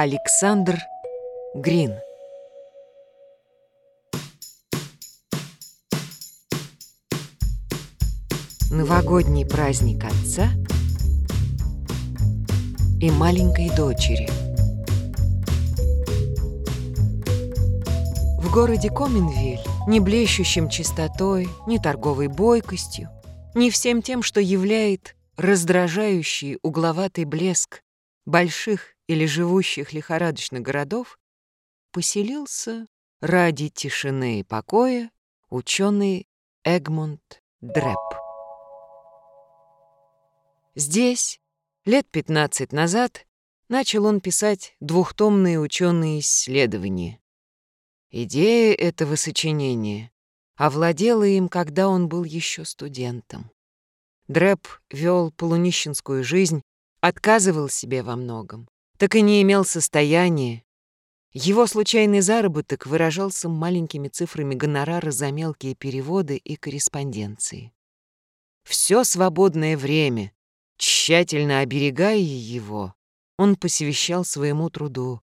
Александр Грин Новогодний праздник отца и маленькой дочери. В городе Коминвиль, не блещущим чистотой, ни торговой бойкостью, ни всем тем, что являет раздражающий угловатый блеск больших или живущих лихорадочно городов, поселился ради тишины и покоя ученый Эгмунд Дреп. Здесь, лет 15 назад, начал он писать двухтомные ученые исследования. Идея этого сочинения овладела им, когда он был еще студентом. Дрэп вел полунищенскую жизнь, отказывал себе во многом, так и не имел состояния. Его случайный заработок выражался маленькими цифрами гонорара за мелкие переводы и корреспонденции. Все свободное время, Тщательно оберегая его, он посвящал своему труду,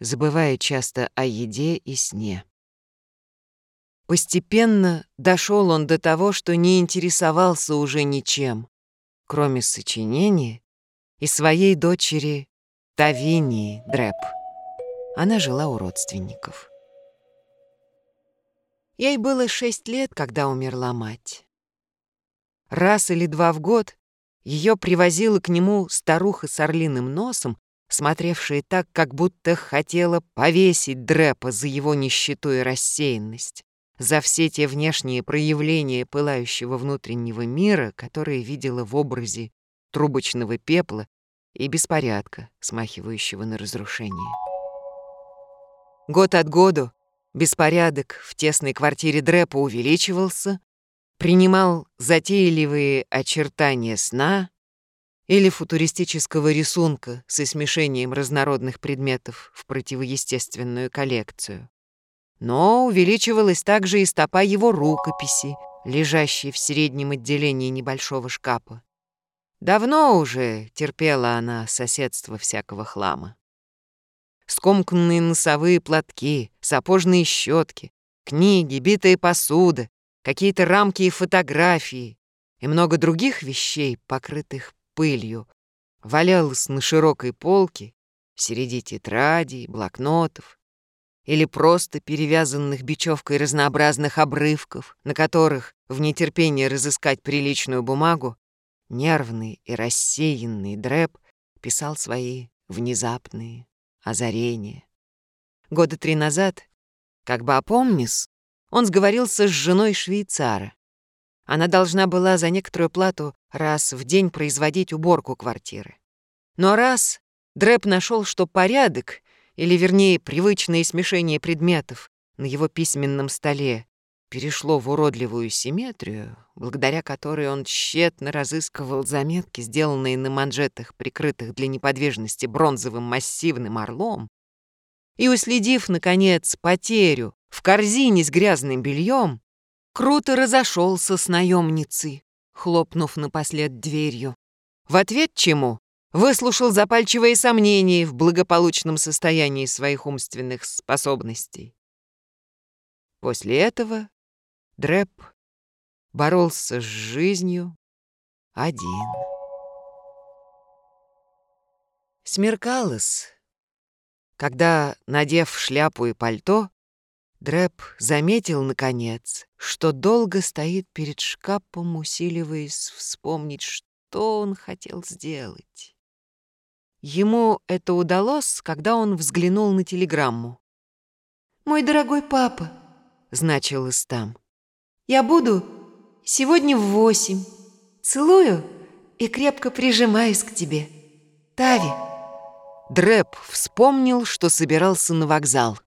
забывая часто о еде и сне. Постепенно дошел он до того, что не интересовался уже ничем, кроме сочинения и своей дочери Тавинии Дрэп. Она жила у родственников. Ей было шесть лет, когда умерла мать. Раз или два в год ее привозила к нему старуха с орлиным носом, смотревшая так, как будто хотела повесить Дрэпа за его нищету и рассеянность, за все те внешние проявления пылающего внутреннего мира, которые видела в образе трубочного пепла и беспорядка, смахивающего на разрушение. Год от году беспорядок в тесной квартире Дрэпа увеличивался, принимал затейливые очертания сна или футуристического рисунка со смешением разнородных предметов в противоестественную коллекцию. Но увеличивалась также и стопа его рукописи, лежащей в среднем отделении небольшого шкафа. Давно уже терпела она соседство всякого хлама. Скомканные носовые платки, сапожные щетки, книги, битая посуда, какие-то рамки и фотографии и много других вещей, покрытых пылью, валялось на широкой полке среди тетрадей, блокнотов или просто перевязанных бечевкой разнообразных обрывков, на которых, в нетерпении разыскать приличную бумагу, нервный и рассеянный Дрэп писал свои внезапные озарения. Года три назад, как бы опомнись, он сговорился с женой швейцара. Она должна была за некоторую плату раз в день производить уборку квартиры. Но раз Дрэп нашел, что порядок, или вернее привычное смешение предметов на его письменном столе перешло в уродливую симметрию, благодаря которой он тщетно разыскивал заметки, сделанные на манжетах, прикрытых для неподвижности бронзовым массивным орлом, и, уследив, наконец, потерю в корзине с грязным бельем, круто разошелся с наемницей, хлопнув напослед дверью. В ответ чему выслушал запальчивые сомнения в благополучном состоянии своих умственных способностей. После этого Дрэп боролся с жизнью один. Смеркалось, когда, надев шляпу и пальто, Дрэп заметил, наконец, что долго стоит перед шкафом, усиливаясь вспомнить, что он хотел сделать. Ему это удалось, когда он взглянул на телеграмму. «Мой дорогой папа», — значилось там, — «я буду сегодня в восемь. Целую и крепко прижимаюсь к тебе. Тави». Дрэп вспомнил, что собирался на вокзал.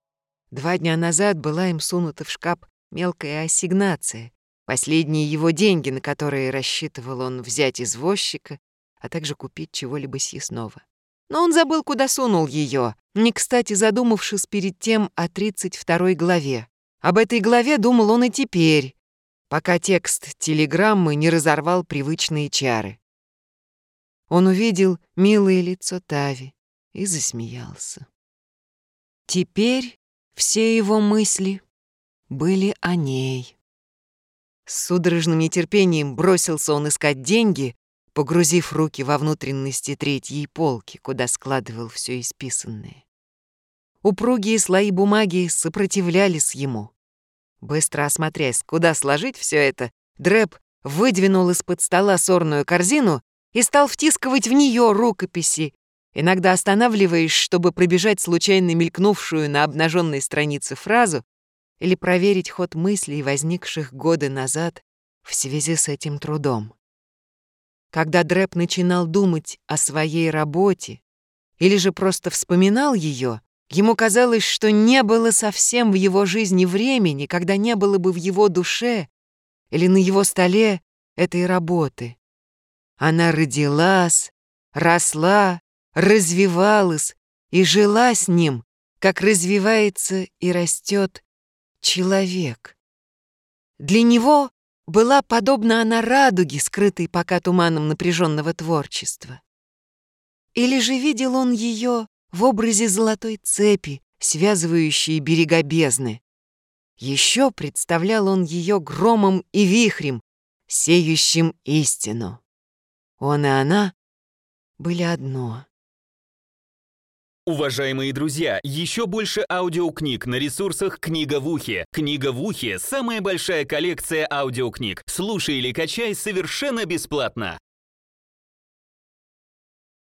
Два дня назад была им сунута в шкаф мелкая ассигнация, последние его деньги, на которые рассчитывал он взять извозчика, а также купить чего-либо съестного. Но он забыл, куда сунул ее, не кстати задумавшись перед тем о 32 главе. Об этой главе думал он и теперь, пока текст телеграммы не разорвал привычные чары. Он увидел милое лицо Тави и засмеялся. Теперь все его мысли были о ней. С судорожным нетерпением бросился он искать деньги, погрузив руки во внутренности третьей полки, куда складывал все исписанное. Упругие слои бумаги сопротивлялись ему. Быстро осмотрясь, куда сложить все это, Дрэб выдвинул из-под стола сорную корзину и стал втискивать в нее рукописи, иногда останавливаясь, чтобы пробежать случайно мелькнувшую на обнаженной странице фразу или проверить ход мыслей, возникших годы назад в связи с этим трудом. Когда Дрэп начинал думать о своей работе или же просто вспоминал ее, ему казалось, что не было совсем в его жизни времени, когда не было бы в его душе или на его столе этой работы. Она родилась, росла, развивалась и жила с ним, как развивается и растет человек. Для него была подобна она радуге, скрытой пока туманом напряженного творчества. Или же видел он ее в образе золотой цепи, связывающей берега бездны. Еще представлял он ее громом и вихрем, сеющим истину. Он и она были одно. Уважаемые друзья, еще больше аудиокниг на ресурсах «Книга в ухе». «Книга в ухе» — самая большая коллекция аудиокниг. Слушай или качай совершенно бесплатно.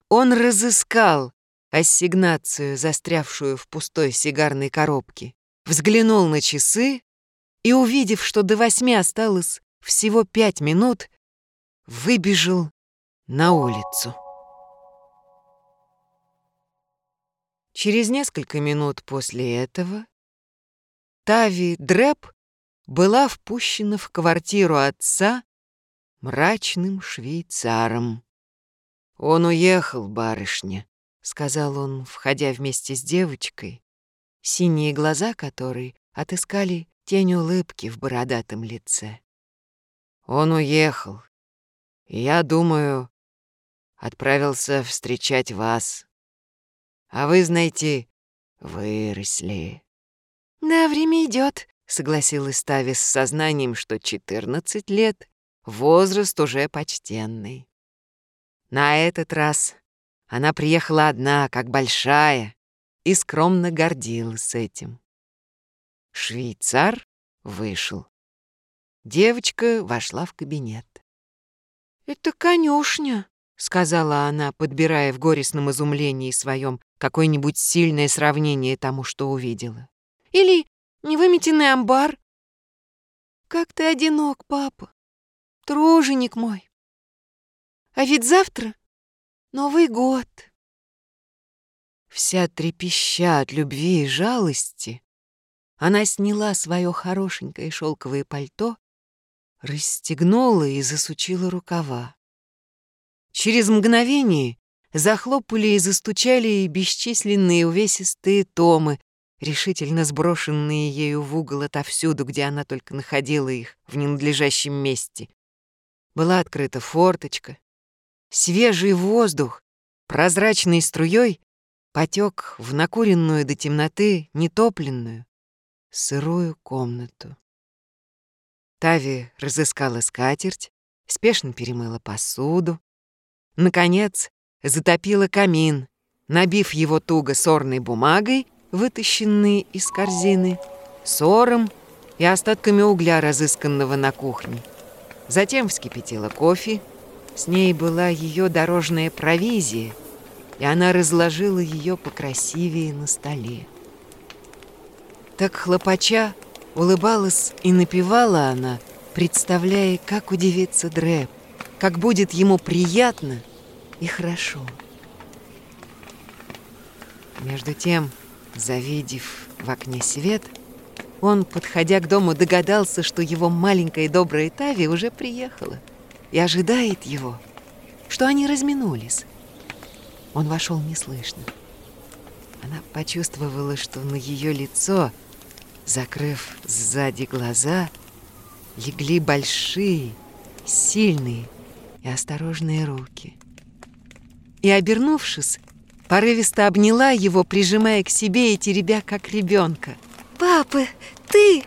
Он разыскал ассигнацию, застрявшую в пустой сигарной коробке, взглянул на часы и, увидев, что до восьми осталось всего пять минут, выбежал на улицу. Через несколько минут после этого Тави Дрэп была впущена в квартиру отца мрачным швейцаром. «Он уехал, барышня», — сказал он, входя вместе с девочкой, синие глаза которой отыскали тень улыбки в бородатом лице. «Он уехал. я думаю, отправился встречать вас». А вы, знаете, выросли. Да, время идет, согласилась Тави с сознанием, что 14 лет — возраст уже почтенный. На этот раз она приехала одна, как большая, и скромно гордилась этим. Швейцар вышел. Девочка вошла в кабинет. «Это конюшня», — сказала она, подбирая в горестном изумлении своем какое-нибудь сильное сравнение тому, что увидела. Или невыметенный амбар. Как ты одинок, папа, труженик мой. А ведь завтра Новый год. Вся трепеща от любви и жалости, она сняла свое хорошенькое шелковое пальто, расстегнула и засучила рукава. Через мгновение захлопали и застучали бесчисленные увесистые томы, решительно сброшенные ею в угол отовсюду, где она только находила их в ненадлежащем месте. Была открыта форточка. Свежий воздух, прозрачной струей, потек в накуренную до темноты, нетопленную, сырую комнату. Тави разыскала скатерть, спешно перемыла посуду. Наконец, затопила камин, набив его туго сорной бумагой, вытащенной из корзины, сором и остатками угля, разысканного на кухне. Затем вскипятила кофе. С ней была ее дорожная провизия, и она разложила ее покрасивее на столе. Так хлопача улыбалась и напевала она, представляя, как удивится Дрэб, как будет ему приятно — и хорошо. Между тем, завидев в окне свет, он, подходя к дому, догадался, что его маленькая добрая Тави уже приехала и ожидает его, что они разминулись. Он вошел неслышно. Она почувствовала, что на ее лицо, закрыв сзади глаза, легли большие, сильные и осторожные руки и, обернувшись, порывисто обняла его, прижимая к себе и теребя, как ребенка. «Папа, ты,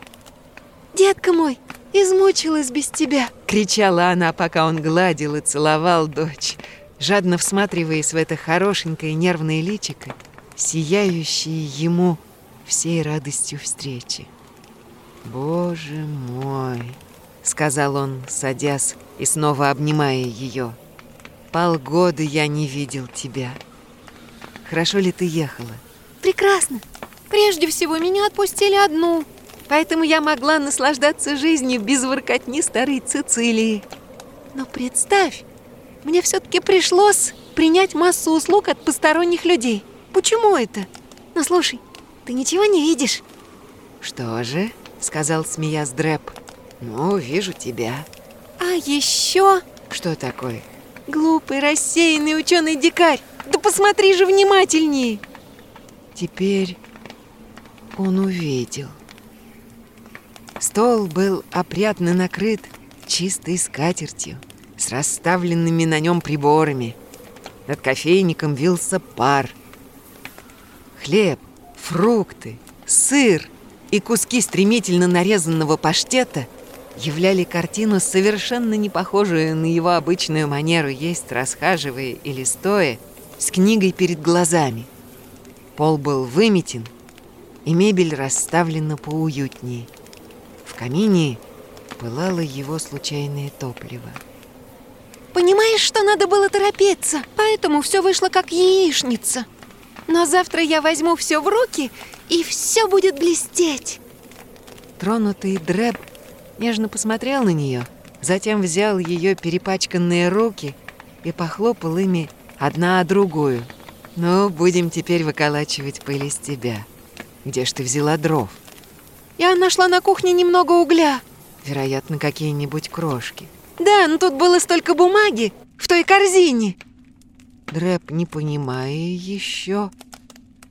детка мой, измучилась без тебя!» Кричала она, пока он гладил и целовал дочь, жадно всматриваясь в это хорошенькое нервное личико, сияющее ему всей радостью встречи. «Боже мой!» — сказал он, садясь и снова обнимая ее. «Полгода я не видел тебя. Хорошо ли ты ехала?» «Прекрасно. Прежде всего, меня отпустили одну, поэтому я могла наслаждаться жизнью без воркотни старой Цицилии. Но представь, мне все-таки пришлось принять массу услуг от посторонних людей. Почему это? Ну, слушай, ты ничего не видишь?» «Что же?» — сказал, смеясь Дрэп. «Ну, вижу тебя». «А еще...» «Что такое?» «Глупый, рассеянный ученый-дикарь! Да посмотри же внимательней!» Теперь он увидел. Стол был опрятно накрыт чистой скатертью с расставленными на нем приборами. Над кофейником вился пар. Хлеб, фрукты, сыр и куски стремительно нарезанного паштета являли картину, совершенно не похожую на его обычную манеру есть, расхаживая или стоя, с книгой перед глазами. Пол был выметен, и мебель расставлена поуютнее. Камине пылало его случайное топливо. Понимаешь, что надо было торопиться, поэтому все вышло как яичница. Но завтра я возьму все в руки, и все будет блестеть. Тронутый Дрэб нежно посмотрел на нее, затем взял ее перепачканные руки и похлопал ими одна о другую. «Ну, будем теперь выколачивать пыль из тебя. Где ж ты взяла дров?» «Я нашла на кухне немного угля». «Вероятно, какие-нибудь крошки». «Да, но тут было столько бумаги в той корзине». Дрэп, не понимая еще,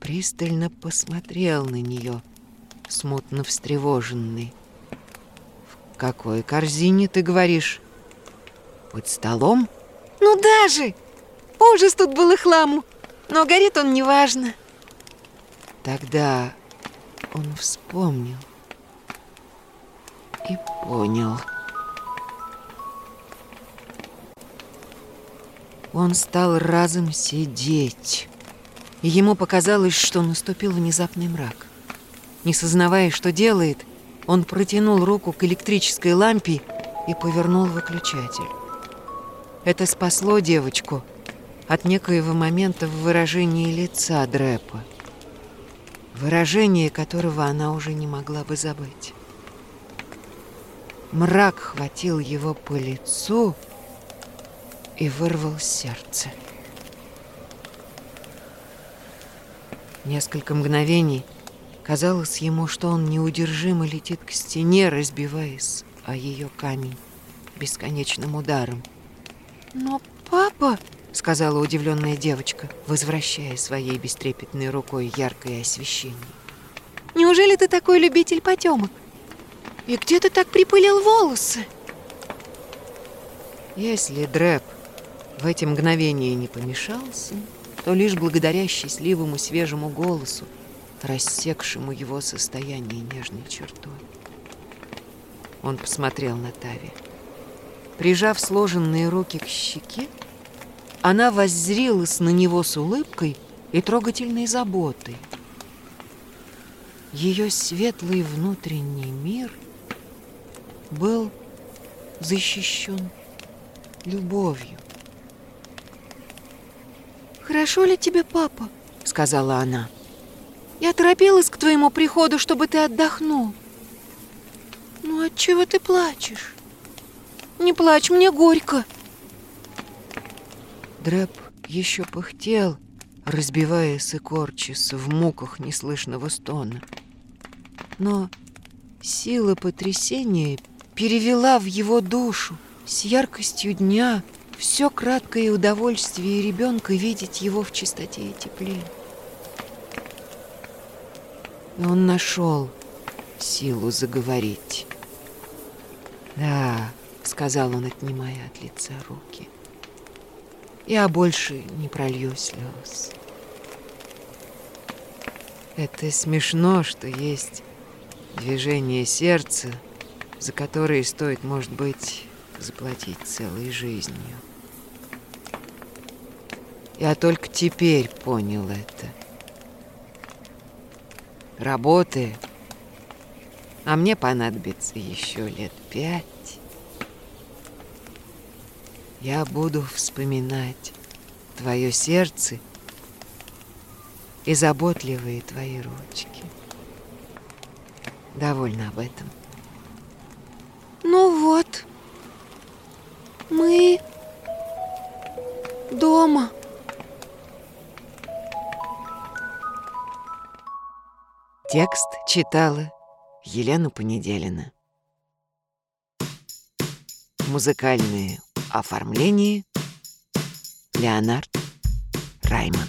пристально посмотрел на нее, смутно встревоженный. «В какой корзине, ты говоришь? Под столом?» «Ну даже! Ужас тут был и хламу, но горит он неважно». Тогда он вспомнил и понял. Он стал разом сидеть, и ему показалось, что наступил внезапный мрак. Не сознавая, что делает, он протянул руку к электрической лампе и повернул выключатель. Это спасло девочку от некоего момента в выражении лица Дрэпа, выражение которого она уже не могла бы забыть. Мрак хватил его по лицу и вырвал сердце. Несколько мгновений казалось ему, что он неудержимо летит к стене, разбиваясь о ее камень бесконечным ударом. «Но папа...» — сказала удивленная девочка, возвращая своей бестрепетной рукой яркое освещение. «Неужели ты такой любитель потемок? И где ты так припылил волосы?» Если Дрэп в эти мгновения не помешался, то лишь благодаря счастливому свежему голосу, рассекшему его состояние нежной чертой. Он посмотрел на Тави. Прижав сложенные руки к щеке, она воззрилась на него с улыбкой и трогательной заботой. Ее светлый внутренний мир был защищен любовью. «Хорошо ли тебе, папа?» — сказала она. «Я торопилась к твоему приходу, чтобы ты отдохнул. Ну, отчего ты плачешь? Не плачь, мне горько!» Дрэп еще пыхтел, разбиваясь и корчась в муках неслышного стона. Но сила потрясения перевела в его душу с яркостью дня все краткое удовольствие ребенка видеть его в чистоте и тепле. Он нашел силу заговорить. «Да», — сказал он, отнимая от лица руки, — «я больше не пролью слез. Это смешно, что есть движение сердца, за которое стоит, может быть, заплатить целой жизнью. Я только теперь понял это. Работая, а мне понадобится еще лет пять, я буду вспоминать твое сердце и заботливые твои ручки. Довольна об этом. Ну вот, мы дома. Текст читала Елена Понеделина. Музыкальные оформление Леонард Райман.